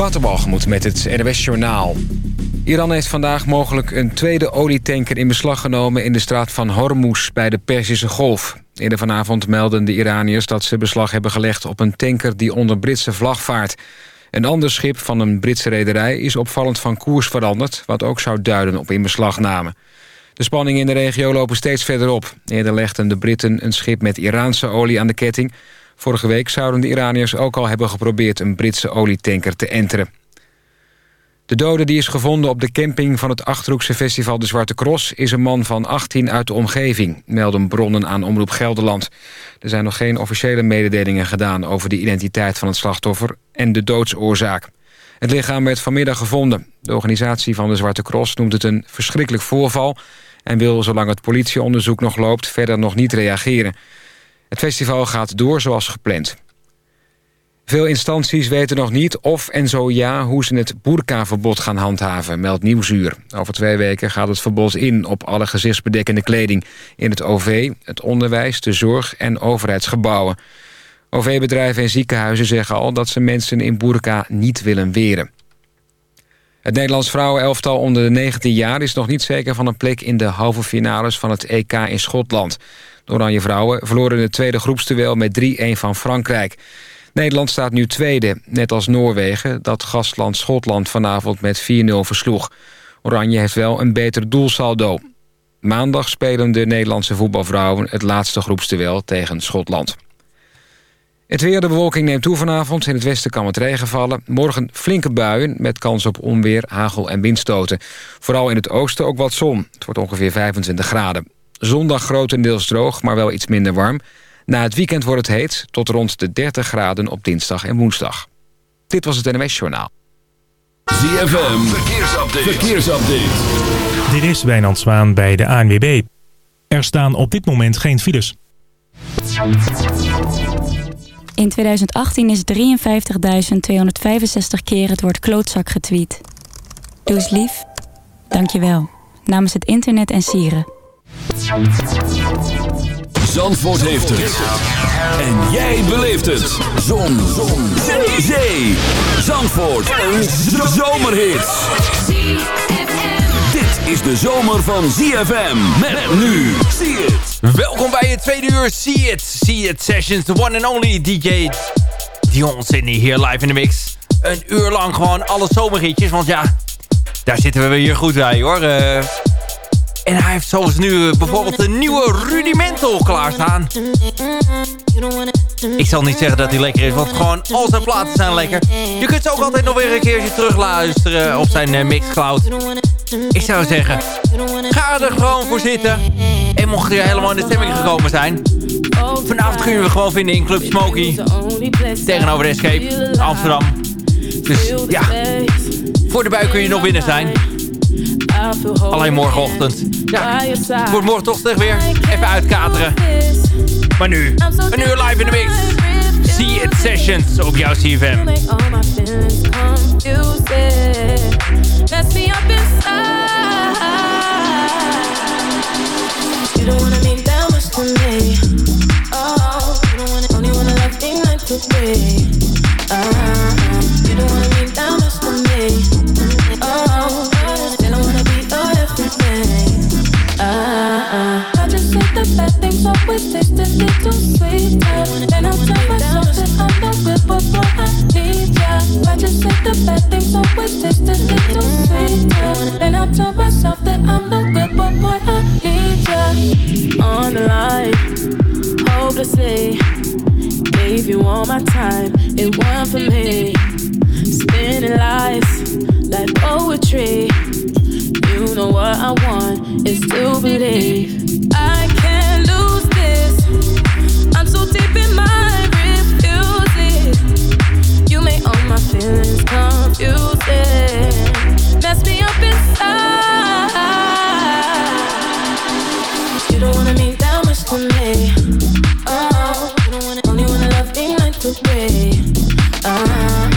Waterbalgemoed met het NWS Journaal. Iran heeft vandaag mogelijk een tweede olietanker in beslag genomen... in de straat van Hormuz bij de Perzische Golf. Eerder vanavond melden de Iraniërs dat ze beslag hebben gelegd... op een tanker die onder Britse vlag vaart. Een ander schip van een Britse rederij is opvallend van koers veranderd... wat ook zou duiden op inbeslagname. De spanningen in de regio lopen steeds verder op. Eerder legden de Britten een schip met Iraanse olie aan de ketting... Vorige week zouden de Iraniërs ook al hebben geprobeerd... een Britse olietanker te enteren. De dode die is gevonden op de camping van het Achterhoekse festival De Zwarte Cross... is een man van 18 uit de omgeving, melden bronnen aan Omroep Gelderland. Er zijn nog geen officiële mededelingen gedaan... over de identiteit van het slachtoffer en de doodsoorzaak. Het lichaam werd vanmiddag gevonden. De organisatie van De Zwarte Cross noemt het een verschrikkelijk voorval... en wil, zolang het politieonderzoek nog loopt, verder nog niet reageren... Het festival gaat door zoals gepland. Veel instanties weten nog niet of en zo ja hoe ze het boerkaverbod gaan handhaven, meldt Nieuwsuur. Over twee weken gaat het verbod in op alle gezichtsbedekkende kleding in het OV, het onderwijs, de zorg en overheidsgebouwen. OV-bedrijven en ziekenhuizen zeggen al dat ze mensen in boerka niet willen weren. Het Nederlands vrouwenelftal onder de 19 jaar is nog niet zeker van een plek in de halve finales van het EK in Schotland. Oranje Vrouwen verloren het tweede groepsduel met 3-1 van Frankrijk. Nederland staat nu tweede, net als Noorwegen... dat gastland Schotland vanavond met 4-0 versloeg. Oranje heeft wel een beter doelsaldo. Maandag spelen de Nederlandse voetbalvrouwen... het laatste groepsduel tegen Schotland. Het weer, de bewolking neemt toe vanavond. In het westen kan het regen vallen. Morgen flinke buien met kans op onweer, hagel en windstoten. Vooral in het oosten ook wat zon. Het wordt ongeveer 25 graden. Zondag grotendeels droog, maar wel iets minder warm. Na het weekend wordt het heet, tot rond de 30 graden op dinsdag en woensdag. Dit was het NMS Journaal. ZFM, verkeersupdate. verkeersupdate. Dit is Wijnand Zwaan bij de ANWB. Er staan op dit moment geen files. In 2018 is 53.265 keer het woord klootzak getweet. Doe eens lief. Dank je wel. Namens het internet en sieren. Zandvoort heeft het. En jij beleeft het. Zon. Zon. Zee. Zee. Zandvoort. Een zomerhit. Dit is de zomer van ZFM. Met nu. Zie het. Welkom bij het tweede uur See It. See It Sessions. The one and only DJ Dion Sydney hier live in de mix. Een uur lang gewoon alle zomerhitjes. Want ja, daar zitten we weer goed bij hoor. Uh, en hij heeft zoals nu eh, bijvoorbeeld een nieuwe Rudimental klaarstaan. Ik zal niet zeggen dat hij lekker is, want gewoon al zijn platen zijn lekker. Je kunt ze ook altijd nog weer een keertje terugluisteren op zijn uh, Mixcloud. Ik zou zeggen, ga er gewoon voor zitten. En mocht je helemaal in de stemming gekomen zijn... Vanavond kun je gewoon vinden in Club Smoky. Tegenover Escape, Amsterdam. Dus ja, voor de buik kun je nog binnen zijn. Alleen morgenochtend. Ja, het wordt morgen toch weer even uitkateren. Maar nu, een uur live in de mix. See It Sessions op jouw CFM. You. Tell myself that I'm not good, but boy, I need ya. On the line, hopelessly. Gave you all my time, it wasn't for me. Spinning lies like poetry you know what I want is to believe I can't lose this. I'm so deep in my refusing. You make all my feelings confusing. to me. Uh-uh. Only wanna love me like the way. Uh-huh.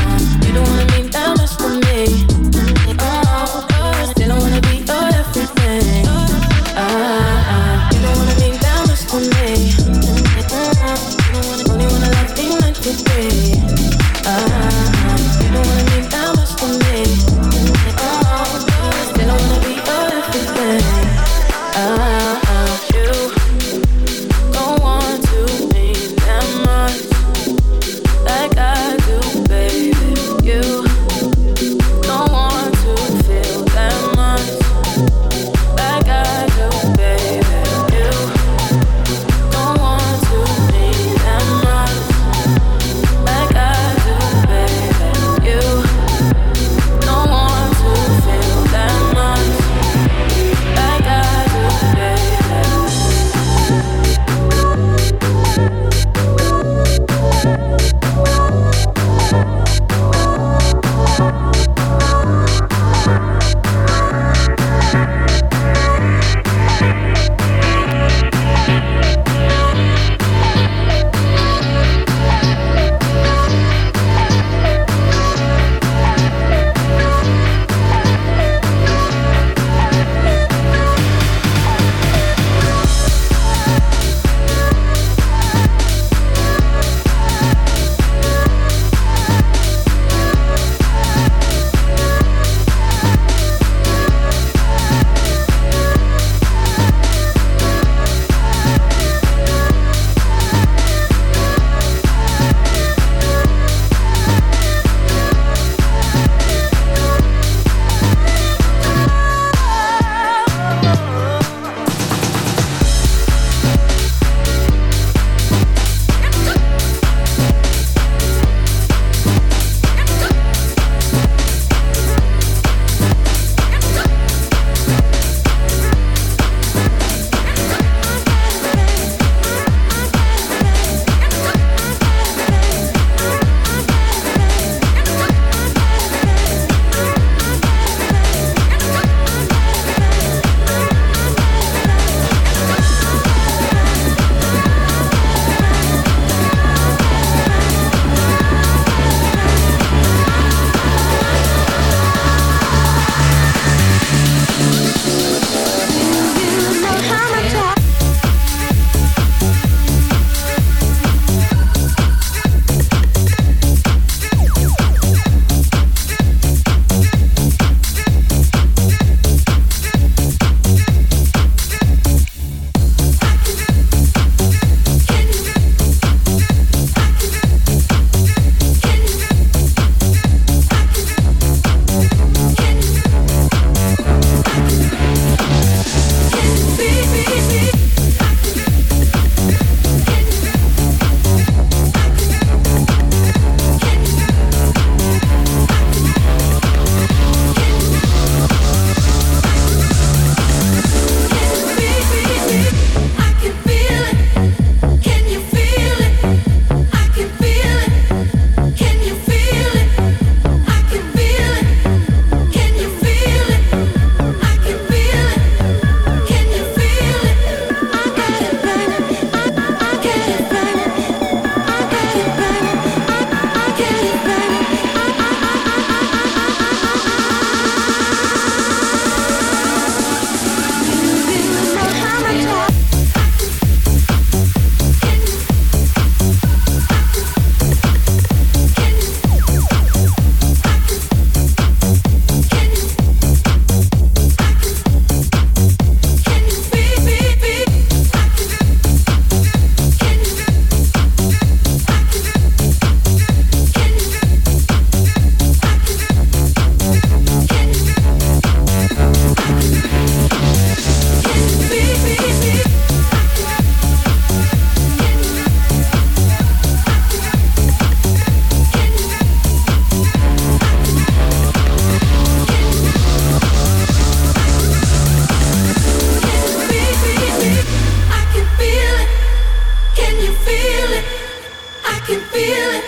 feel it?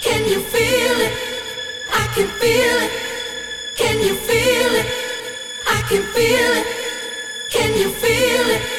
Can you feel it? I can feel it. Can you feel it? I can feel it. Can you feel it?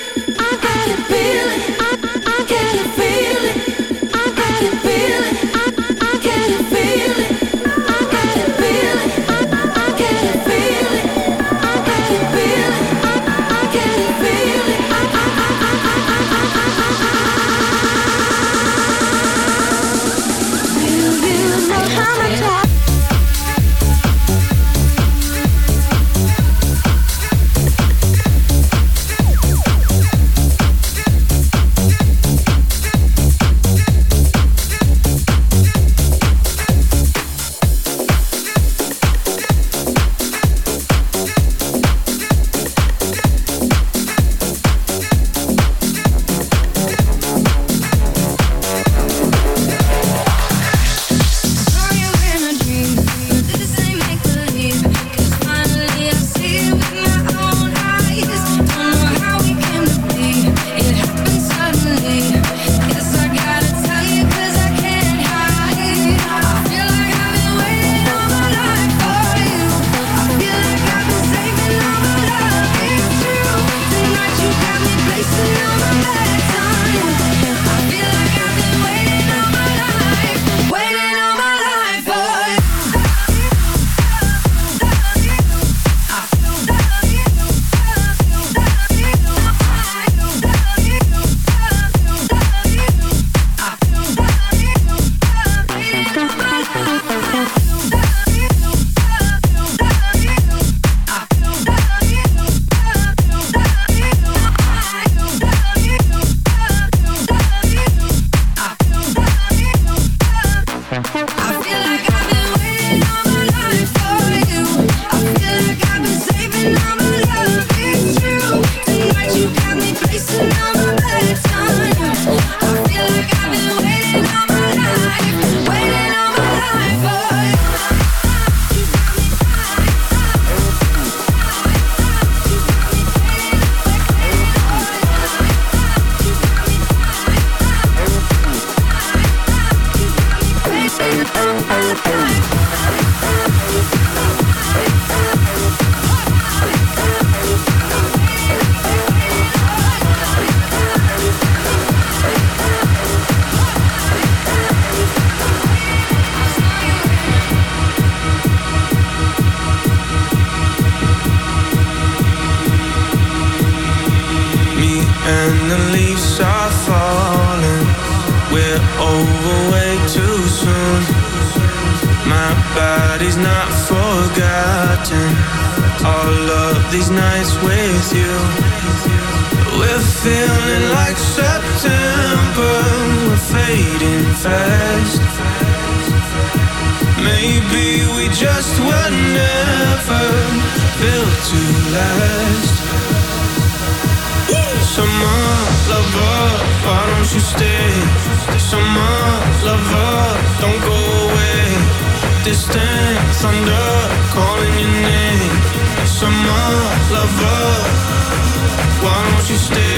Don't you stay?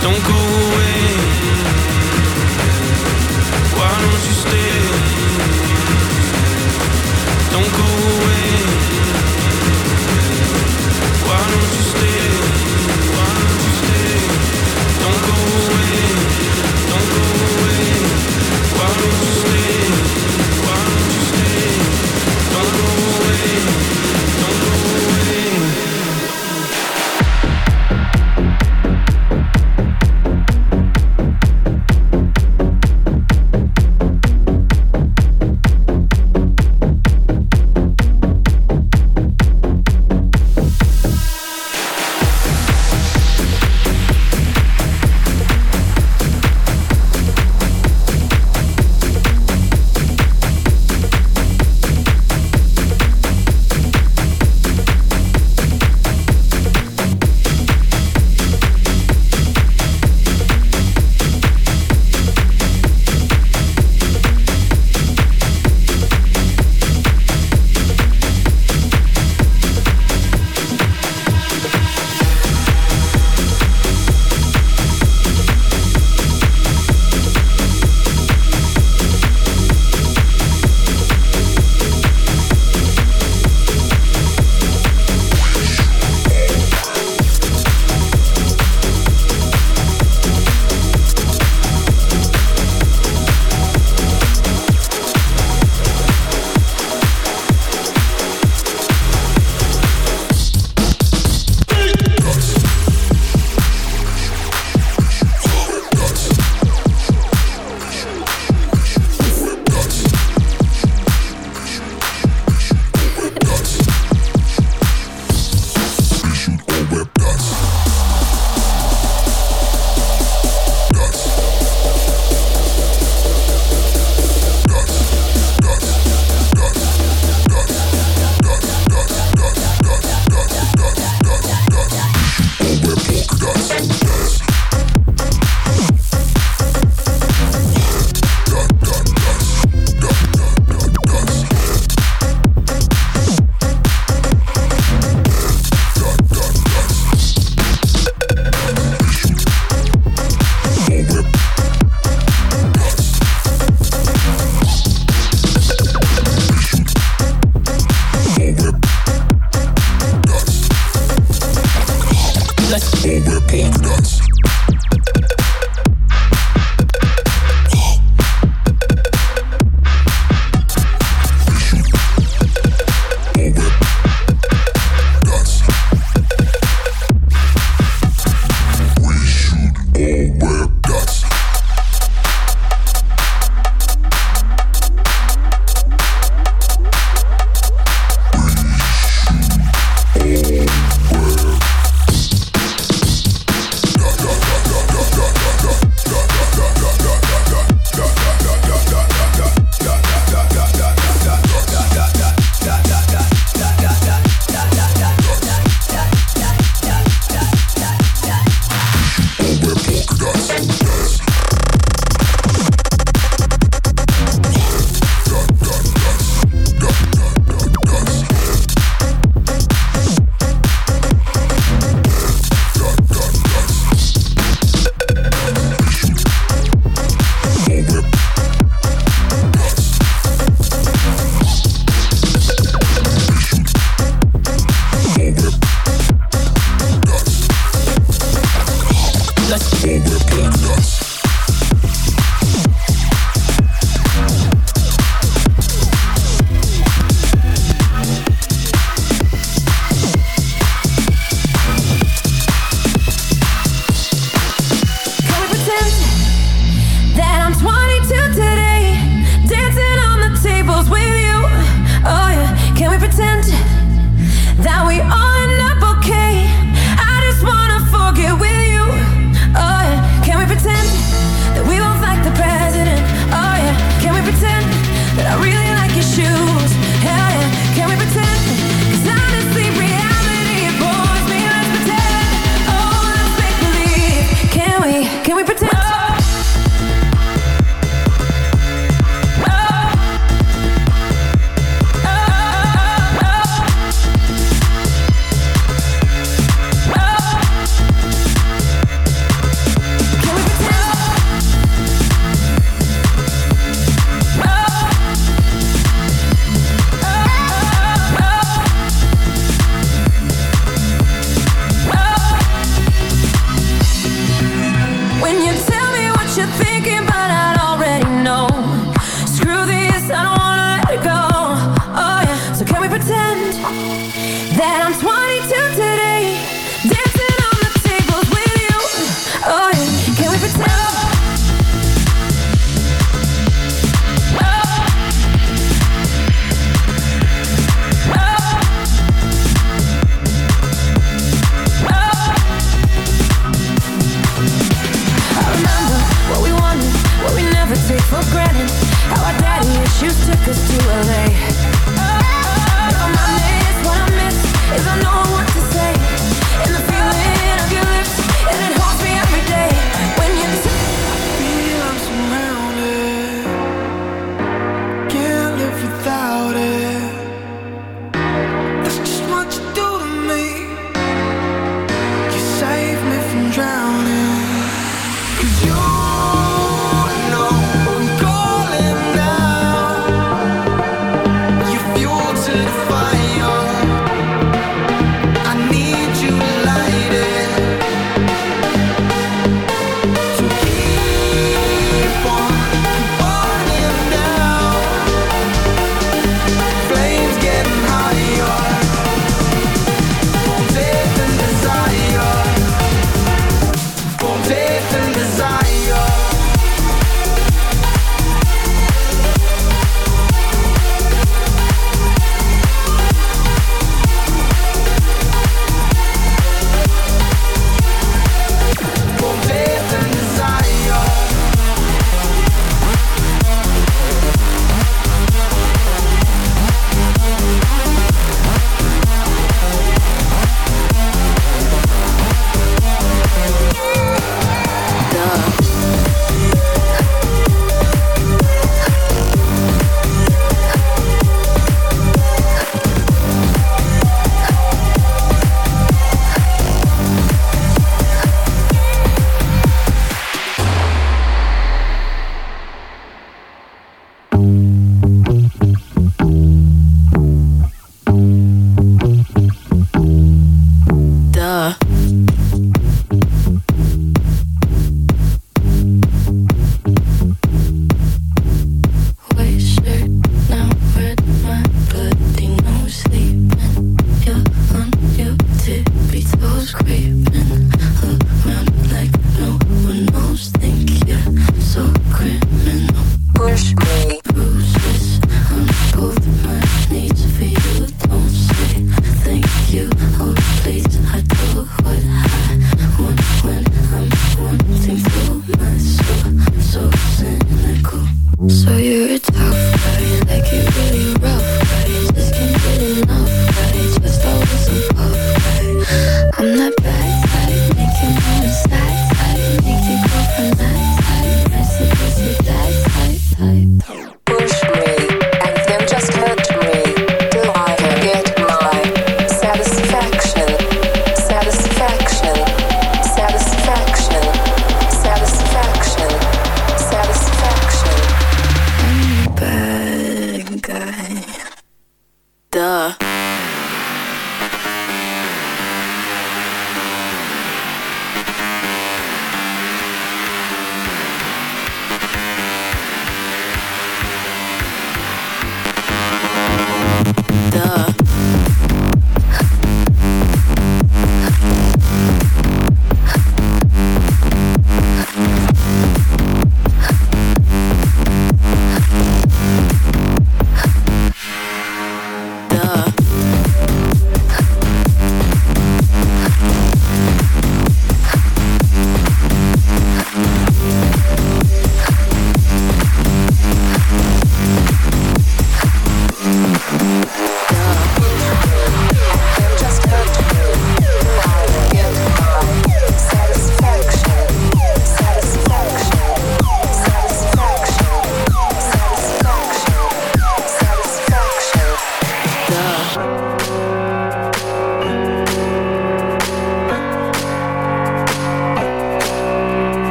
Don't go away.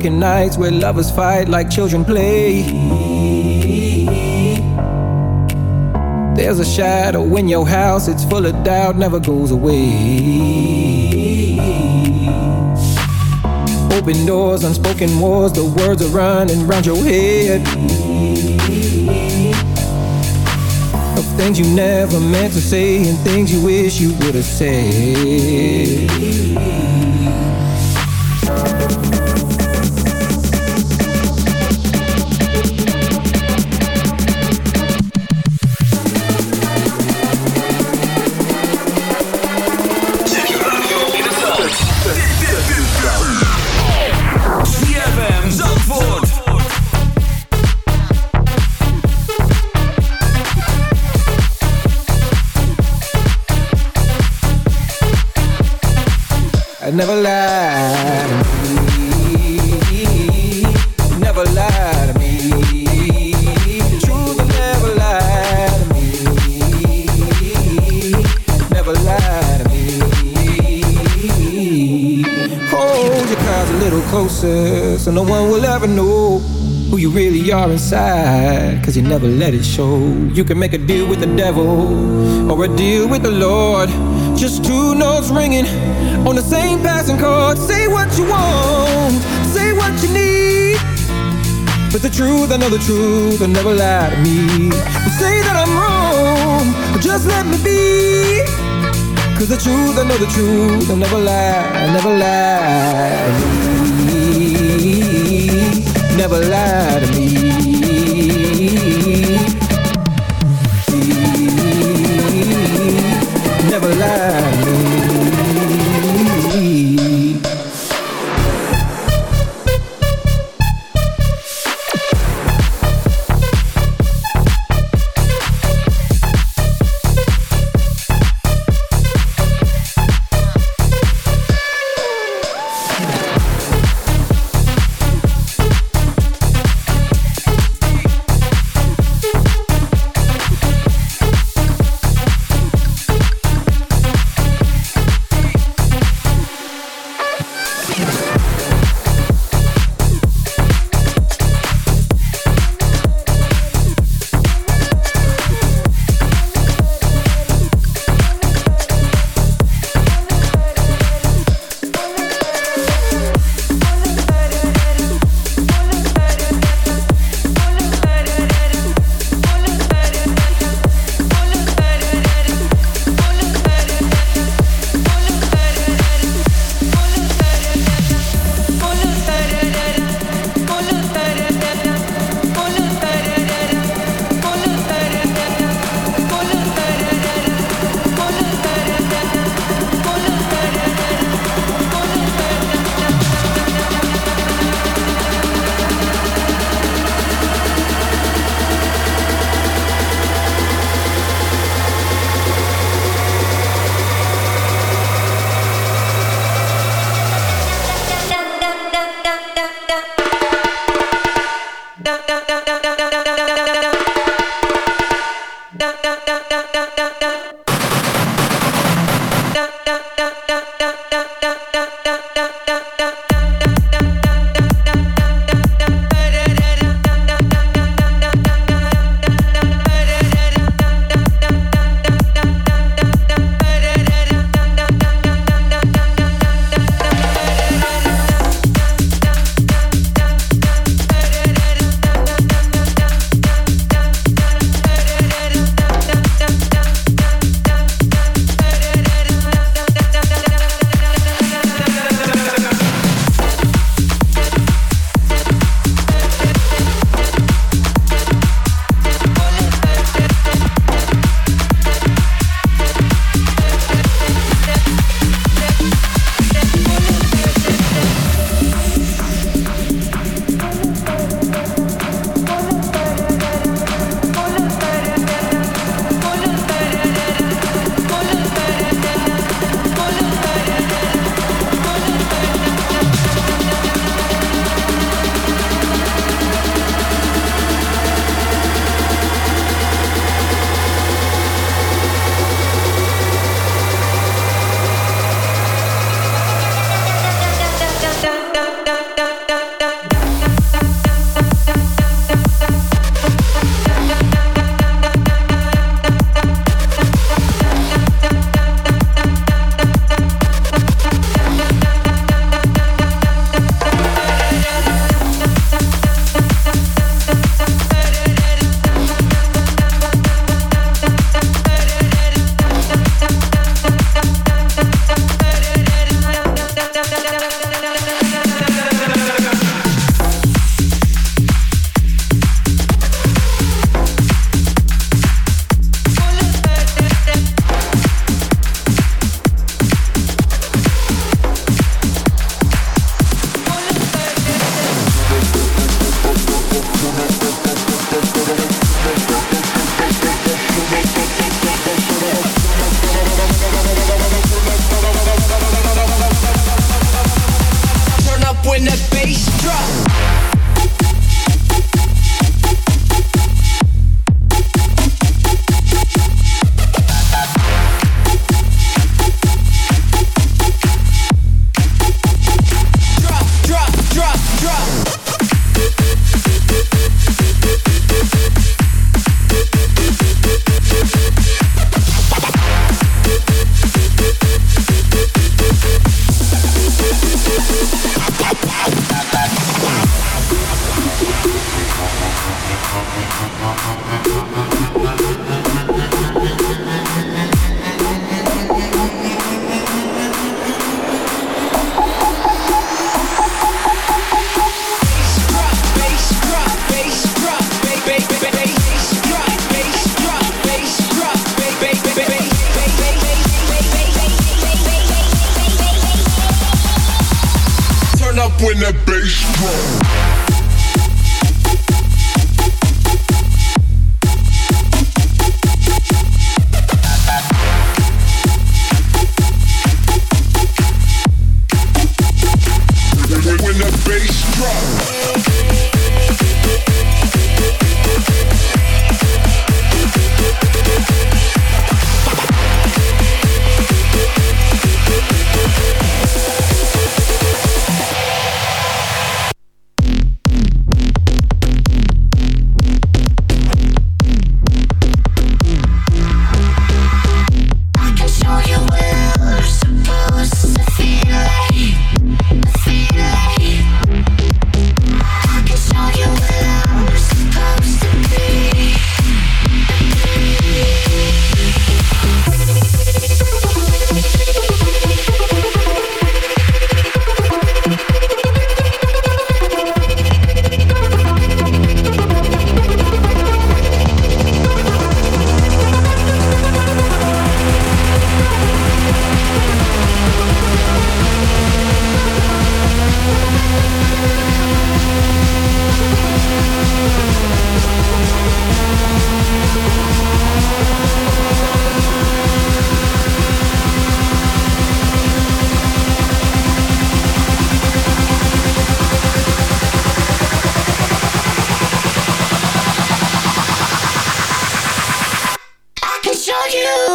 Broken nights where lovers fight like children play. There's a shadow in your house, it's full of doubt, never goes away. Open doors, unspoken wars, the words are running round your head. Of things you never meant to say and things you wish you would have said. Never lied to me. Never lied to me. Truth will never lie to me. Never lie to me. Hold your cards a little closer so no one will ever know who you really are inside. Cause you never let it show. You can make a deal with the devil or a deal with the Lord. Just two notes ringing on the same passing chord. Say what you want, say what you need. But the truth, I know the truth, will never lie to me. But say that I'm wrong, just let me be. Cause the truth, I know the truth, will never lie, never lie to me. Never lie to me. Never lie when the bass drop. you.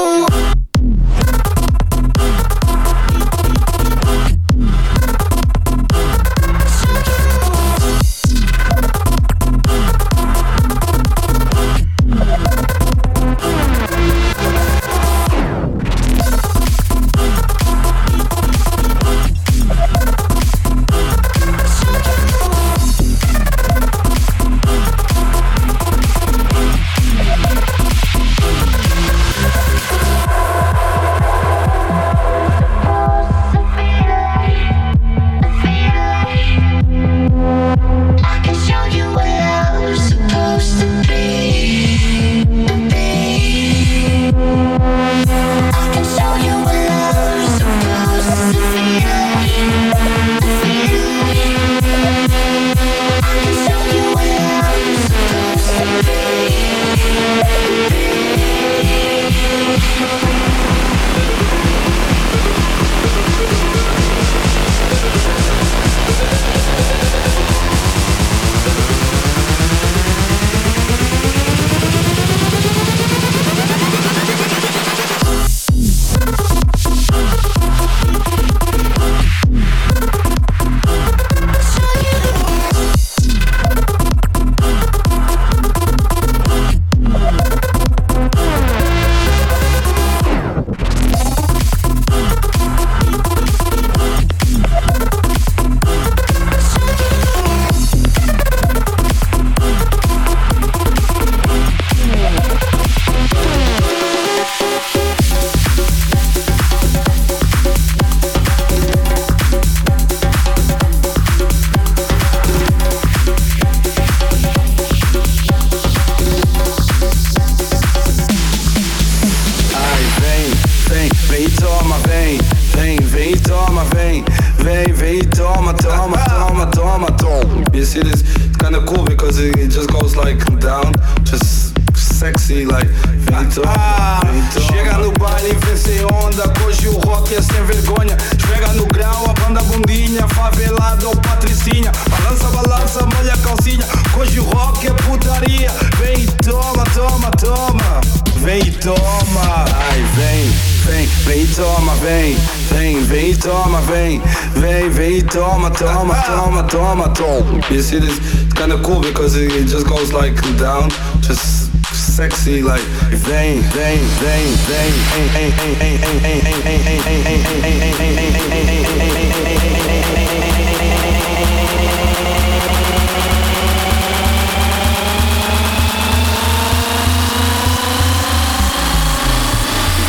Drama, drama, drama. You see this? It's kinda cool because it, it just goes like down, just sexy like vain, vain, vain, vain.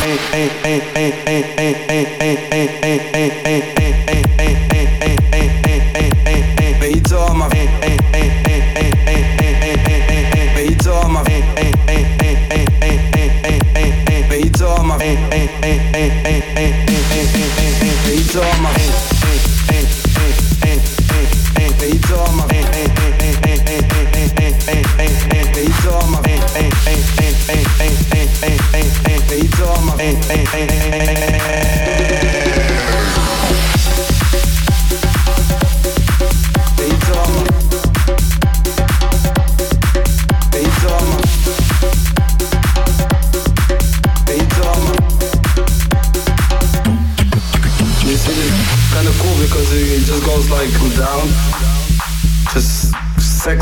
Hey, hey, hey, hey, hey, hey, hey, hey, hey, hey, hey, hey, hey, hey.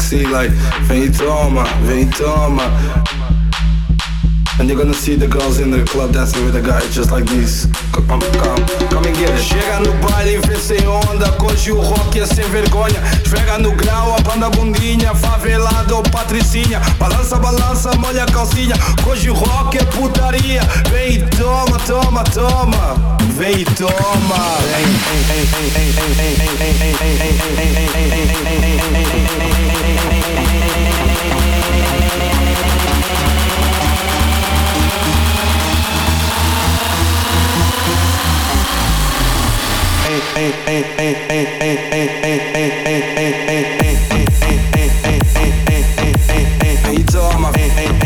See like Vem e toma, vem toma And you're gonna see the girls in the club dancing with the guys just like this come and get it. Chega no baile e vê sem onda, hoje o rock é sem vergonha. Esfrega no grau, a banda bundinha, favelada ou patricinha. Balança, balança, molha a calcinha. Hoje o rock é putaria. Vem e toma, toma, toma. Vem e toma. Vem. Hey, you tell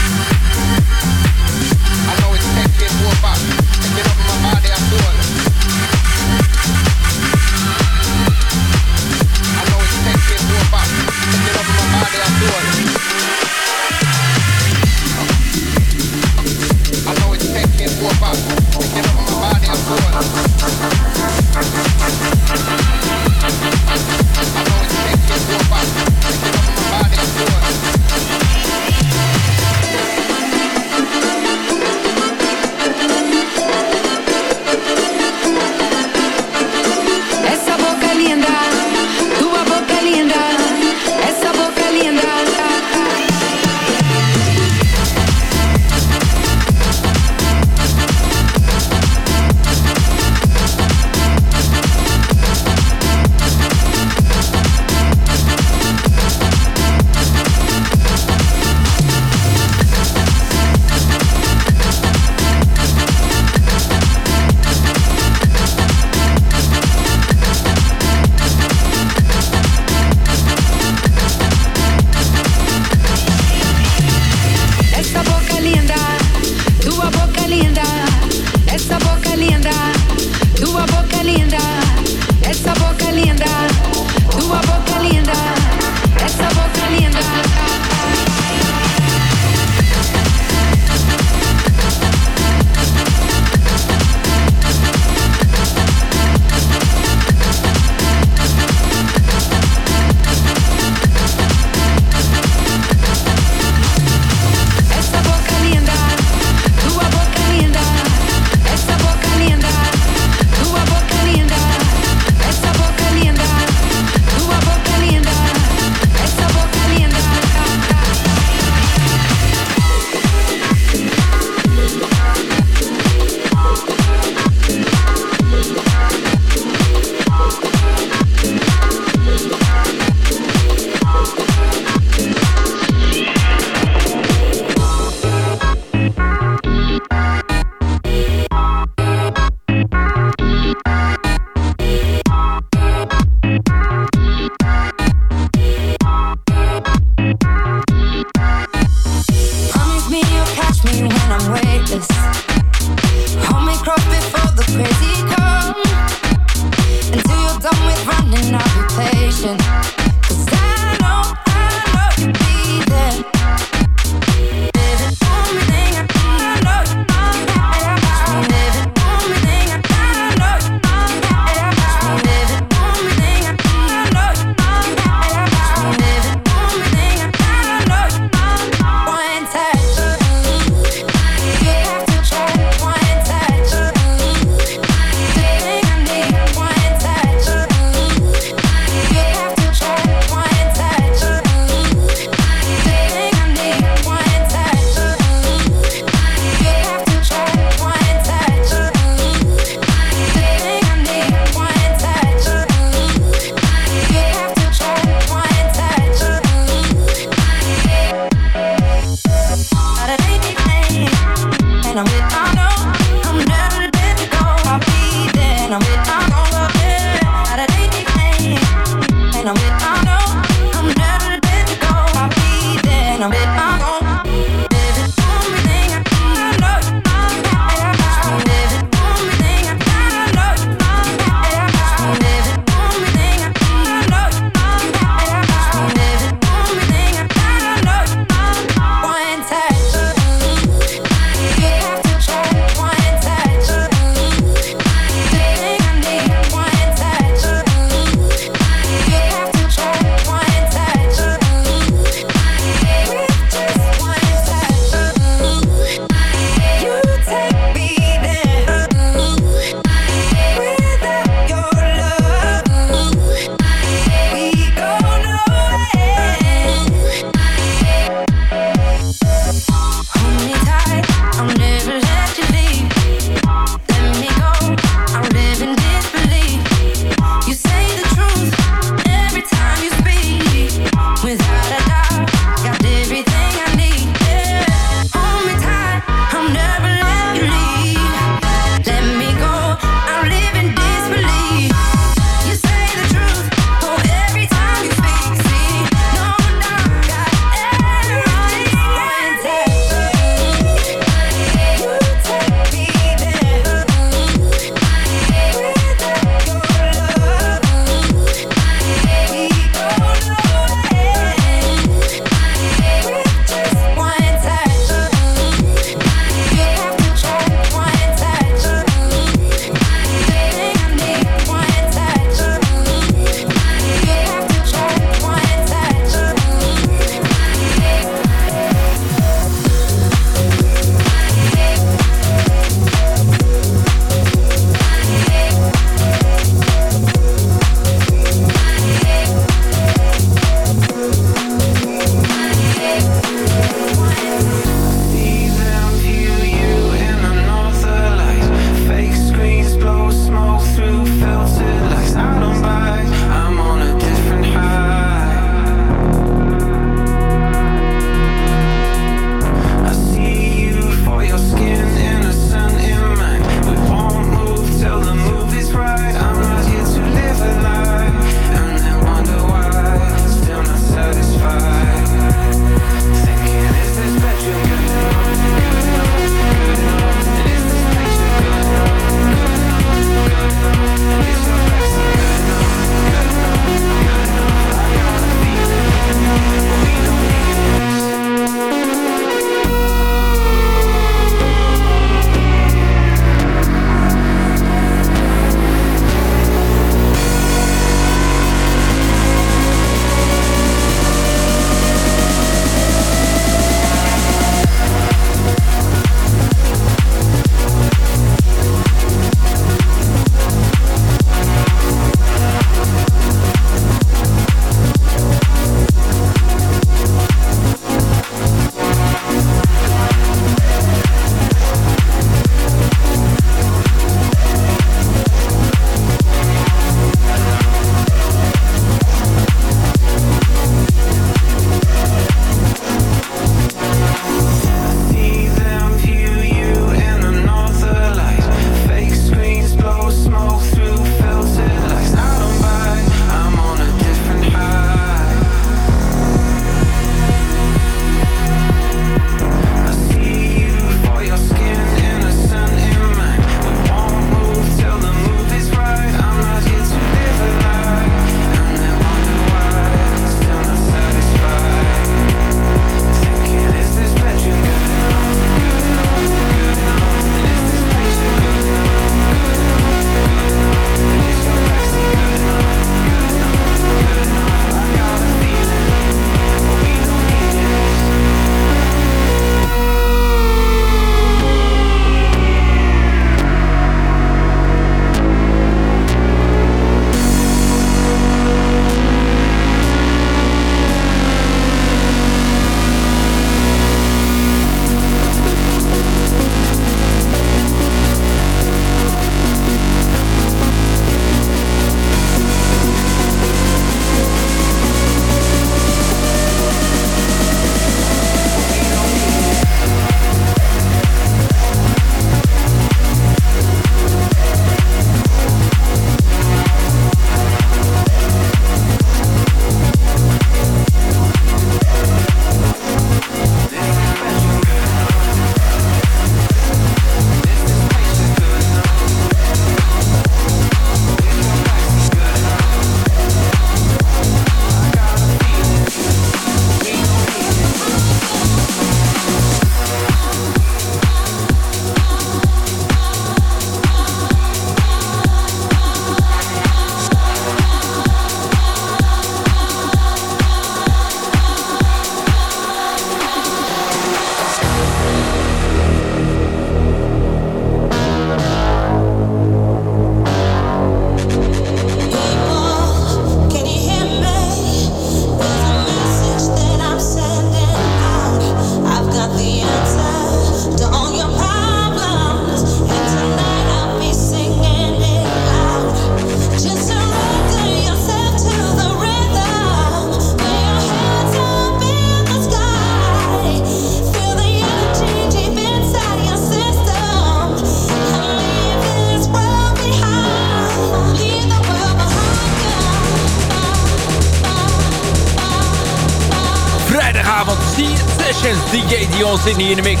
DJ Dion Sydney in de mix.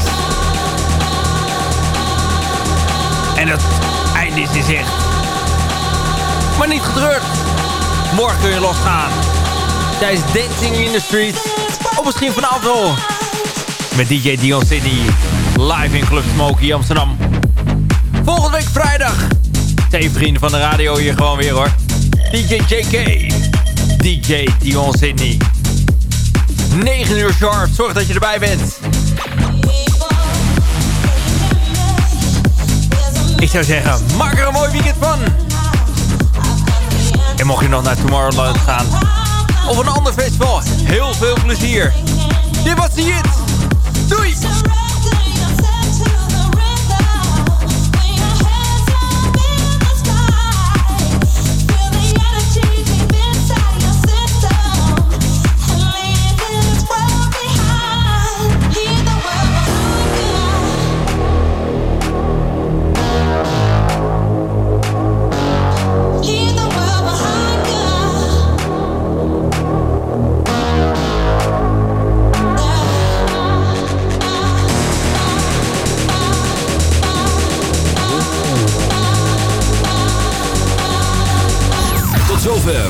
En het einde is dus echt. Maar niet getreurd. Morgen kun je losgaan. Tijdens Dancing in the Streets. Of misschien vanavond wel. Met DJ Dion Sydney. Live in Club Smoky Amsterdam. Volgende week vrijdag. Twee vrienden van de radio hier gewoon weer hoor. DJ JK. DJ Dion Sydney. 9 uur sharp. Zorg dat je erbij bent. Ik zou zeggen, maak er een mooi weekend van. En mocht je nog naar Tomorrowland gaan... of een ander festival, heel veel plezier. Dit was The Hit. Doei!